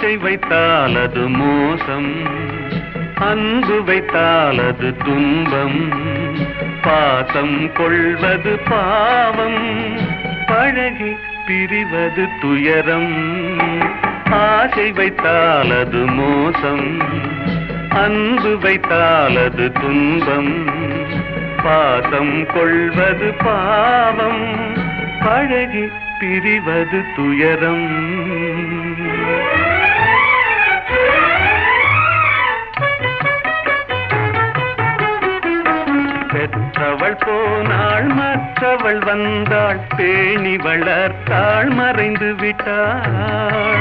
ஆசை வைத்தால் அது மோசம் அன்பு வைத்தால் அது துன்பம். பாசம் கொள்வது பாவம் பழகி பிரிவது துயரம். ஆசை வைத்தால் அது மோசம் அன்பு வைத்தால் அது துன்பம். பாசம் கொள்வது பாவம் பழகி பிரிவது துயரம். பெற்றவள் போனாள் மற்றவள் வந்தாள் பேணி வளர்த்தாள் மறைந்து விட்டாள்.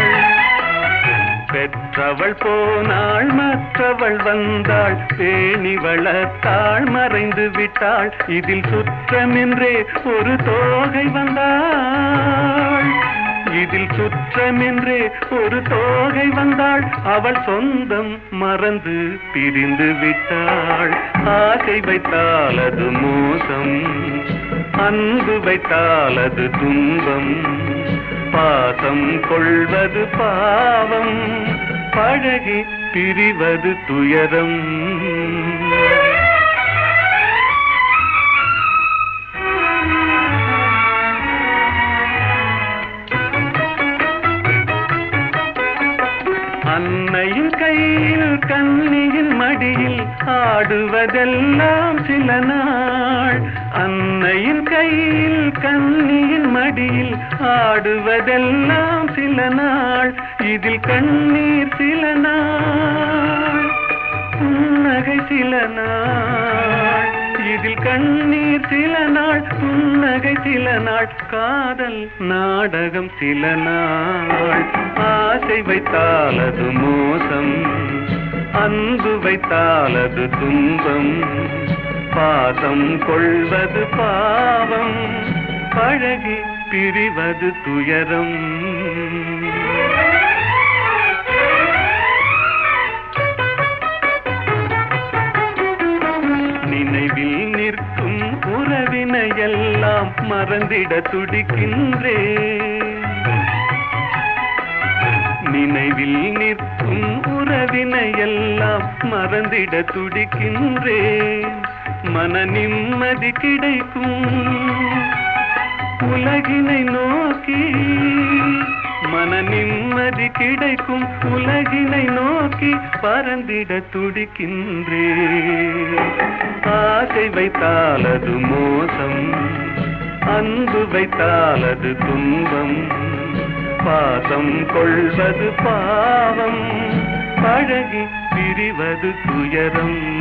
பெற்றவள் போனாள் மற்றவள் வந்தாள் பேணி வளர்த்தாள் மறைந்து விட்டாள். இதில் சுற்றமென்றே ஒரு தோகை வந்தாள். இதில் சுற்றமென்றே ஒரு தோகை வந்தாள். அவள் சொந்தம் மறந்து பிரிந்து விட்டாள். ஆசை வைத்தால் அது மோசம். அன்பு வைத்தால் அது துன்பம். பாசம் கொள்வது பாவம். பழகி பிரிவது துயரம். அன்னையின் கையில் கண்ணியின் மடியில் ஆடுவதெல்லாம் சில நாள். அன்னையின் கையில் கண்ணியின் மடியில் ஆடுவதெல்லாம் சில நாள். இதில் கண்ணீர் சில நாள் புன்னகை சில நாள். இதில் கண்ணீர் சில நாள் புன்னகை சில நாள் காதல் நாடகம் சில நாள். ஆசை வைத்தால் அது மோசம் அன்பு வைத்தால் அது துன்பம். பாசம் கொள்வது பாவம் பழகி பிரிவது துயரம். மறந்திட துடிக்கின்றே. நினைவில் நிற்கும் உறவினையெல்லாம் மறந்திட துடிக்கின்றே. மன நிம்மதி கிடைக்கும் உலகினை நோக்கி. மன நிம்மதி கிடைக்கும் உலகினை நோக்கி பறந்திட துடிக்கின்றே. ஆசை வைத்தால் அது மோசம். அன்பு வைத்தால் அது துன்பம். பாசம் கொள்வது பாவம். பழகி பிரிவது துயரம்.